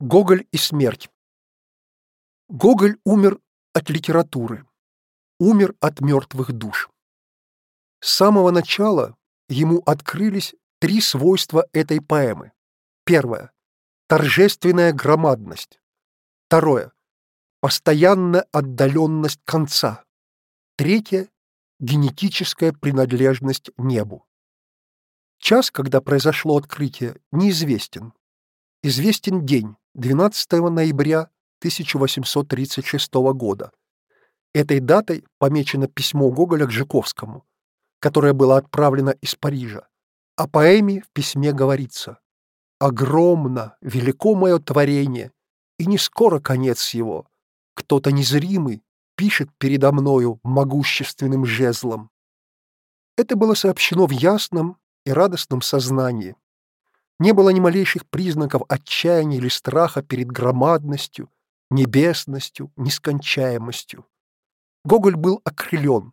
Гоголь и смерть. Гоголь умер от литературы, умер от мертвых душ. С самого начала ему открылись три свойства этой поэмы. Первое – торжественная громадность. Второе – постоянная отдаленность конца. Третье – генетическая принадлежность небу. Час, когда произошло открытие, неизвестен. Известен день, 12 ноября 1836 года. Этой датой помечено письмо Гоголя к Жуковскому, которое было отправлено из Парижа. О поэме в письме говорится «Огромно, велико мое творение, и не скоро конец его. Кто-то незримый пишет передо мною могущественным жезлом». Это было сообщено в ясном и радостном сознании, не было ни малейших признаков отчаяния или страха перед громадностью, небесностью, нескончаемостью. Гоголь был окрылен,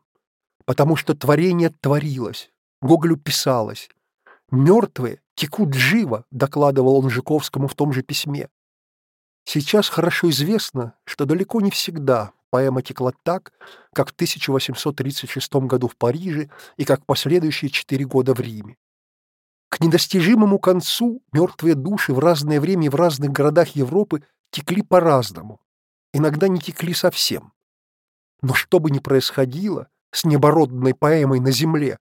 потому что творение творилось, Гоголю писалось. «Мертвые текут живо», — докладывал он Жуковскому в том же письме. Сейчас хорошо известно, что далеко не всегда поэма текла так, как в 1836 году в Париже и как последующие четыре года в Риме. К недостижимому концу мертвые души в разное время и в разных городах Европы текли по-разному, иногда не текли совсем. Но что бы ни происходило с небородной поэмой на земле,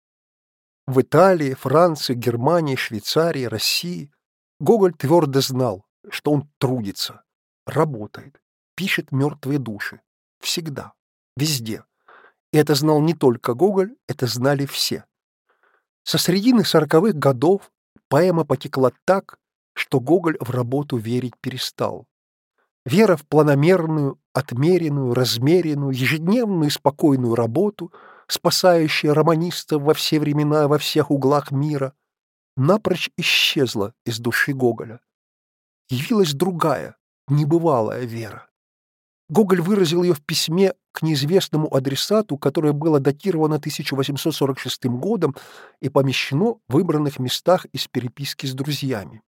в Италии, Франции, Германии, Швейцарии, России, Гоголь твердо знал, что он трудится, работает, пишет мертвые души. Всегда, везде. И это знал не только Гоголь, это знали все. Со средины сороковых годов поэма потекла так, что Гоголь в работу верить перестал. Вера в планомерную, отмеренную, размеренную, ежедневную и спокойную работу, спасающая романистов во все времена, во всех углах мира, напрочь исчезла из души Гоголя. Явилась другая, небывалая вера. Гоголь выразил ее в письме к неизвестному адресату, которое было датировано 1846 годом и помещено в выбранных местах из переписки с друзьями.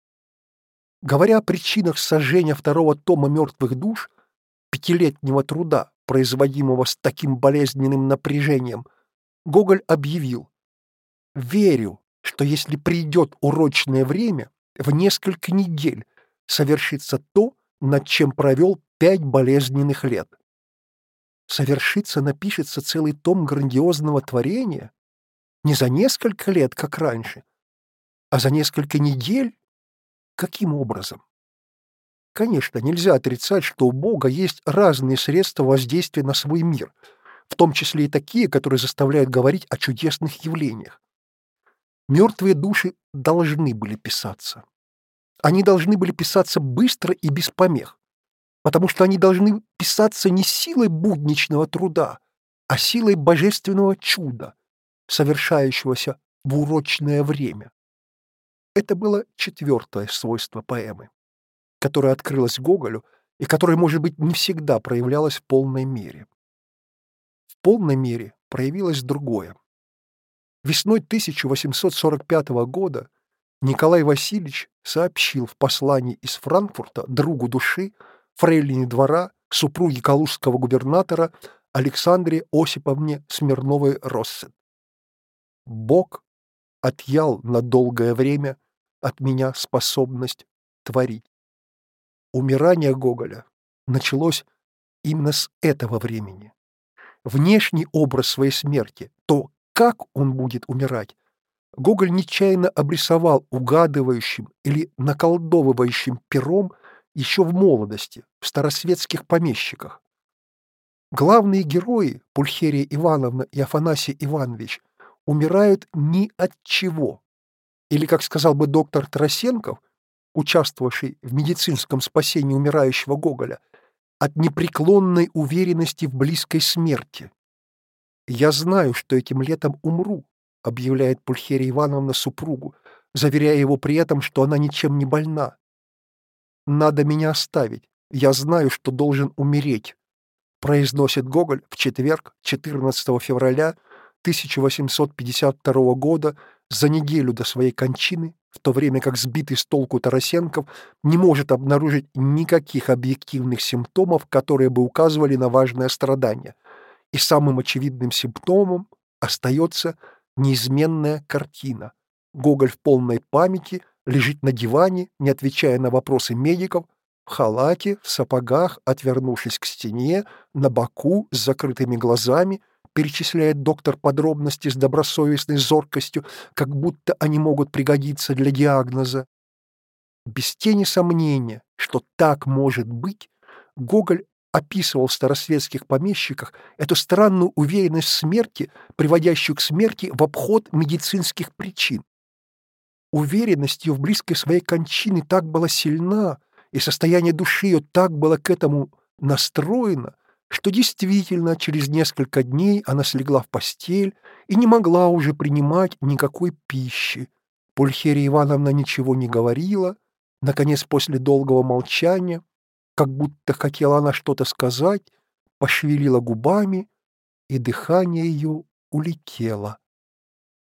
Говоря о причинах сожжения второго тома «Мертвых душ», пятилетнего труда, производимого с таким болезненным напряжением, Гоголь объявил «Верю, что если придет урочное время, в несколько недель совершится то, над чем провел пять болезненных лет. Совершится, напишется целый том грандиозного творения не за несколько лет, как раньше, а за несколько недель? Каким образом? Конечно, нельзя отрицать, что у Бога есть разные средства воздействия на свой мир, в том числе и такие, которые заставляют говорить о чудесных явлениях. Мертвые души должны были писаться. Они должны были писаться быстро и без помех потому что они должны писаться не силой будничного труда, а силой божественного чуда, совершающегося в урочное время. Это было четвертое свойство поэмы, которое открылось Гоголю и которое, может быть, не всегда проявлялось в полной мере. В полной мере проявилось другое. Весной 1845 года Николай Васильевич сообщил в послании из Франкфурта другу души фрейлине двора, супруге калужского губернатора Александре Осиповне Смирновой-Россет. Бог отъял на долгое время от меня способность творить. Умирание Гоголя началось именно с этого времени. Внешний образ своей смерти, то, как он будет умирать, Гоголь нечаянно обрисовал угадывающим или наколдовывающим пером еще в молодости, в старосветских помещиках. Главные герои, Пульхерия Ивановна и Афанасий Иванович, умирают ни от чего. Или, как сказал бы доктор Тарасенков, участвовавший в медицинском спасении умирающего Гоголя, от непреклонной уверенности в близкой смерти. «Я знаю, что этим летом умру», — объявляет Пульхерия Ивановна супругу, заверяя его при этом, что она ничем не больна. Надо меня оставить. Я знаю, что должен умереть», произносит Гоголь в четверг, 14 февраля 1852 года, за неделю до своей кончины в то время как сбитый с толку Тарасенков не может обнаружить никаких объективных симптомов, которые бы указывали на важное страдание. И самым очевидным симптомом остается неизменная картина. Гоголь в полной памяти лежит на диване, не отвечая на вопросы медиков, в халате, в сапогах, отвернувшись к стене, на боку, с закрытыми глазами, перечисляет доктор подробности с добросовестной зоркостью, как будто они могут пригодиться для диагноза. Без тени сомнения, что так может быть, Гоголь описывал в старосветских помещиках эту странную уверенность в смерти, приводящую к смерти в обход медицинских причин. Уверенность ее в близкой своей кончине так была сильна, и состояние души ее так было к этому настроено, что действительно через несколько дней она слегла в постель и не могла уже принимать никакой пищи. Пульхерия Ивановна ничего не говорила. Наконец, после долгого молчания, как будто хотела она что-то сказать, пошевелила губами, и дыхание ее улетело.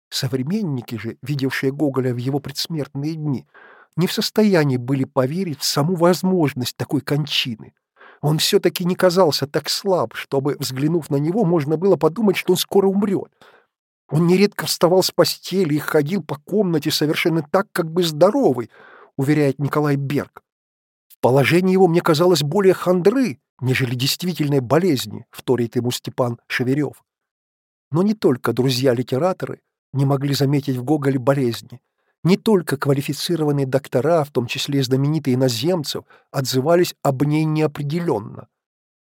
Современники же, видевшие Гоголя в его предсмертные дни, не в состоянии были поверить в саму возможность такой кончины. Он все-таки не казался так слаб, чтобы, взглянув на него, можно было подумать, что он скоро умрет. Он нередко вставал с постели и ходил по комнате совершенно так, как бы здоровый, уверяет Николай Берг. В положении его мне казалось более хандры, нежели действительной болезни, вторит ему Степан Шеверев. Но не только друзья-литераторы не могли заметить в Гоголе болезни. Не только квалифицированные доктора, в том числе знаменитые иноземцев, отзывались об ней неопределенно.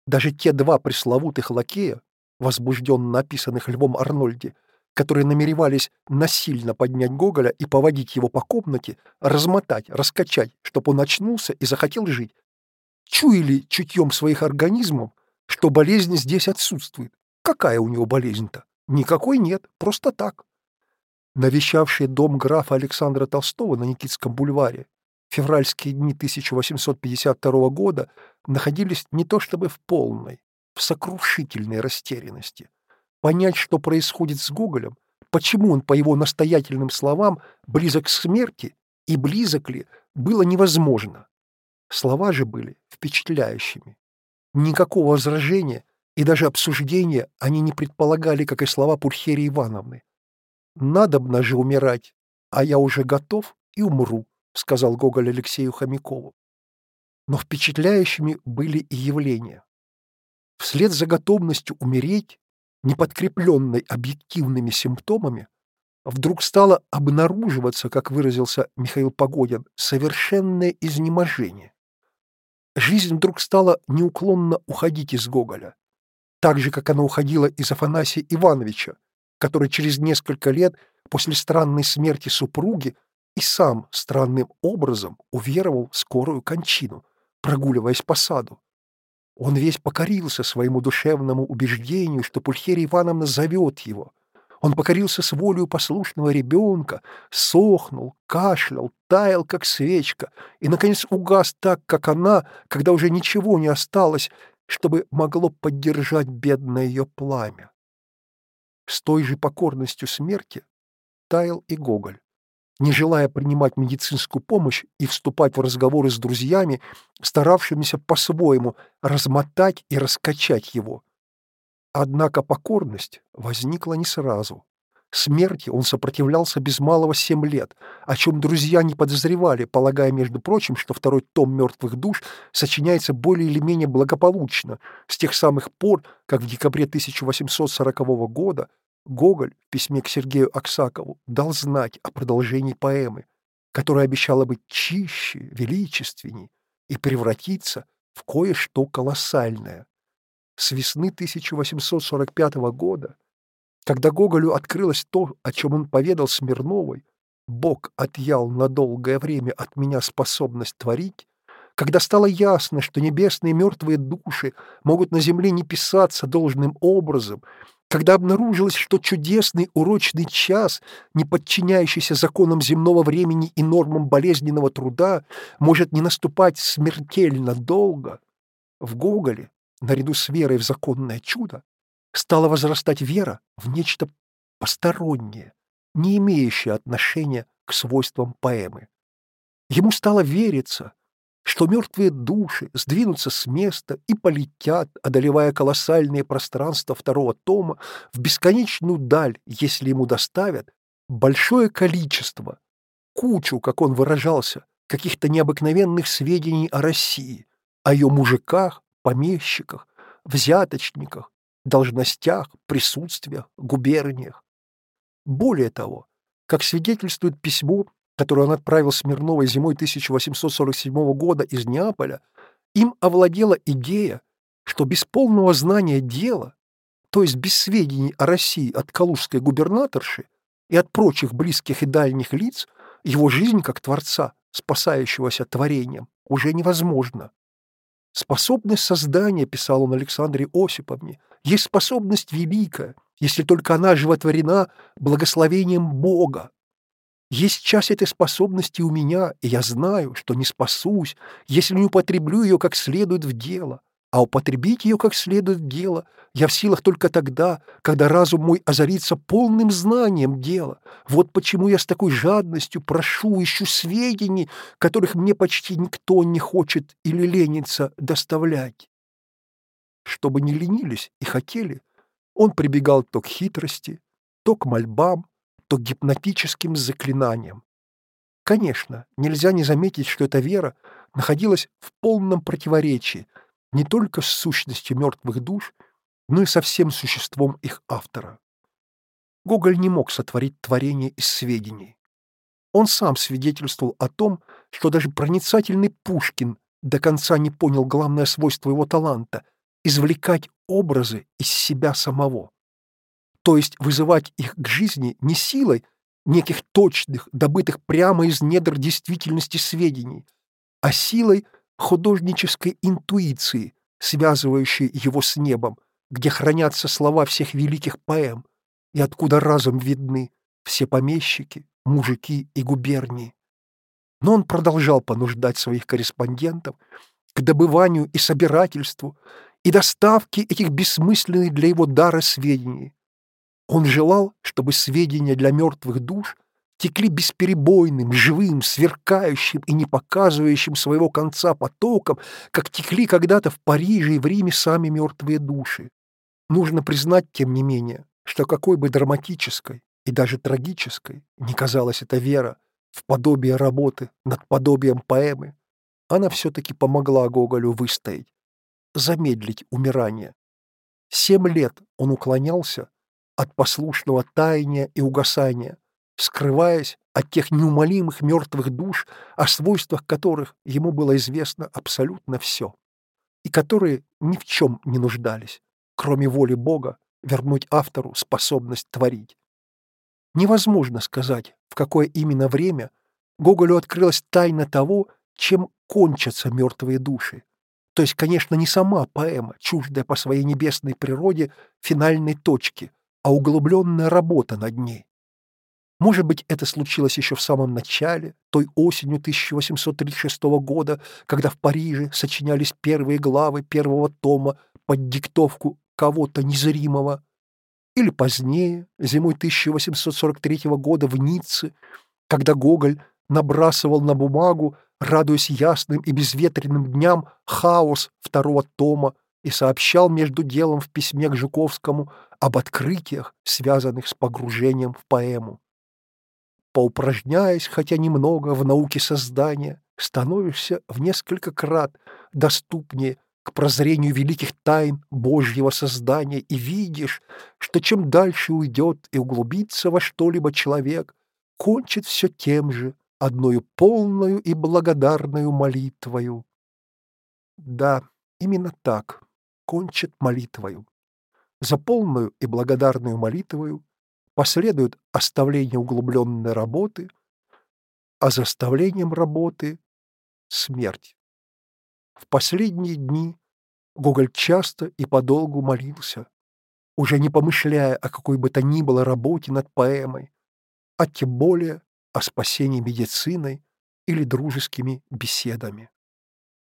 Даже те два пресловутых лакея, возбужденно описанных Львом Арнольде, которые намеревались насильно поднять Гоголя и поводить его по комнате, размотать, раскачать, чтобы он очнулся и захотел жить, чуяли чутьем своих организмов, что болезнь здесь отсутствует. Какая у него болезнь-то? Никакой нет, просто так навещавшие дом графа Александра Толстого на Никитском бульваре февральские дни 1852 года находились не то чтобы в полной, в сокрушительной растерянности. Понять, что происходит с Гоголем, почему он, по его настоятельным словам, близок к смерти и близок ли, было невозможно. Слова же были впечатляющими. Никакого возражения и даже обсуждения они не предполагали, как и слова Пульхерии Ивановны. «Надобно же умирать, а я уже готов и умру», — сказал Гоголь Алексею Хомякову. Но впечатляющими были и явления. Вслед за готовностью умереть, не подкрепленной объективными симптомами, вдруг стало обнаруживаться, как выразился Михаил Погодин, совершенное изнеможение. Жизнь вдруг стала неуклонно уходить из Гоголя, так же, как она уходила из Афанасия Ивановича, который через несколько лет после странной смерти супруги и сам странным образом уверовал скорую кончину, прогуливаясь по саду. Он весь покорился своему душевному убеждению, что Пульхерия Ивановна зовет его. Он покорился с волею послушного ребенка, сохнул, кашлял, таял, как свечка, и, наконец, угас так, как она, когда уже ничего не осталось, чтобы могло поддержать бедное ее пламя. С той же покорностью смерти таял и Гоголь. Не желая принимать медицинскую помощь и вступать в разговоры с друзьями, старавшимися по-своему размотать и раскачать его. Однако покорность возникла не сразу. Смерти он сопротивлялся без малого семь лет, о чем друзья не подозревали, полагая, между прочим, что второй том «Мертвых душ» сочиняется более или менее благополучно с тех самых пор, как в декабре 1840 года Гоголь в письме к Сергею Аксакову дал знать о продолжении поэмы, которая обещала быть чище, величественней и превратиться в кое-что колоссальное. С весны 1845 года когда Гоголю открылось то, о чем он поведал Смирновой, Бог отъял на долгое время от меня способность творить, когда стало ясно, что небесные мертвые души могут на земле не писаться должным образом, когда обнаружилось, что чудесный урочный час, не подчиняющийся законам земного времени и нормам болезненного труда, может не наступать смертельно долго, в Гоголе, наряду с верой в законное чудо, стала возрастать вера в нечто постороннее, не имеющее отношения к свойствам поэмы. Ему стало вериться, что мертвые души сдвинутся с места и полетят, одолевая колоссальные пространства второго тома в бесконечную даль, если ему доставят большое количество, кучу, как он выражался, каких-то необыкновенных сведений о России, о ее мужиках, помещиках, взяточниках, должностях, присутствиях, губерниях. Более того, как свидетельствует письмо, которое он отправил Смирновой зимой 1847 года из Неаполя, им овладела идея, что без полного знания дела, то есть без сведений о России от калужской губернаторши и от прочих близких и дальних лиц, его жизнь как творца, спасающегося творением, уже невозможна. Способность создания, писал он Александре Осиповне, есть способность великая, если только она животворена благословением Бога. Есть часть этой способности у меня, и я знаю, что не спасусь, если не употреблю ее как следует в дело а употребить ее как следует в дело я в силах только тогда, когда разум мой озарится полным знанием дела. Вот почему я с такой жадностью прошу, ищу сведений, которых мне почти никто не хочет или ленится доставлять. Чтобы не ленились и хотели, он прибегал то к хитрости, то к мольбам, то к гипнотическим заклинаниям. Конечно, нельзя не заметить, что эта вера находилась в полном противоречии – не только с сущностью мертвых душ, но и со всем существом их автора. Гоголь не мог сотворить творение из сведений. Он сам свидетельствовал о том, что даже проницательный Пушкин до конца не понял главное свойство его таланта — извлекать образы из себя самого. То есть вызывать их к жизни не силой неких точных, добытых прямо из недр действительности сведений, а силой художнической интуиции, связывающей его с небом, где хранятся слова всех великих поэм, и откуда разом видны все помещики, мужики и губернии. Но он продолжал понуждать своих корреспондентов к добыванию и собирательству, и доставке этих бессмысленных для его дара сведений. Он желал, чтобы сведения для мертвых душ текли бесперебойным, живым, сверкающим и не показывающим своего конца потоком, как текли когда-то в Париже и в Риме сами мертвые души. Нужно признать, тем не менее, что какой бы драматической и даже трагической не казалась эта вера в подобие работы над подобием поэмы, она все-таки помогла Гоголю выстоять, замедлить умирание. Семь лет он уклонялся от послушного таяния и угасания, скрываясь от тех неумолимых мертвых душ, о свойствах которых ему было известно абсолютно все, и которые ни в чем не нуждались, кроме воли Бога вернуть автору способность творить. Невозможно сказать, в какое именно время Гоголю открылась тайна того, чем кончатся мертвые души. То есть, конечно, не сама поэма, чуждая по своей небесной природе финальной точки, а углубленная работа над ней. Может быть, это случилось еще в самом начале, той осенью 1836 года, когда в Париже сочинялись первые главы первого тома под диктовку кого-то незримого, или позднее, зимой 1843 года в Ницце, когда Гоголь набрасывал на бумагу, радуясь ясным и безветренным дням, хаос второго тома и сообщал между делом в письме к Жуковскому об открытиях, связанных с погружением в поэму. Поупражняясь хотя немного в науке создания, становишься в несколько крат доступнее к прозрению великих тайн Божьего создания и видишь, что чем дальше уйдет и углубится во что-либо человек, кончит все тем же, одною полною и благодарною молитвою. Да, именно так, кончит молитвою. За полную и благодарную молитвою Последует оставление углубленной работы, а за оставлением работы — смерть. В последние дни Гоголь часто и подолгу молился, уже не помышляя о какой бы то ни было работе над поэмой, а тем более о спасении медициной или дружескими беседами.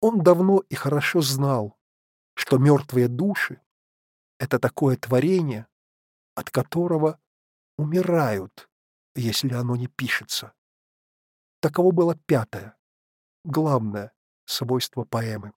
Он давно и хорошо знал, что мертвые души — это такое творение, от которого умирают, если оно не пишется. Таково было пятое, главное свойство поэмы.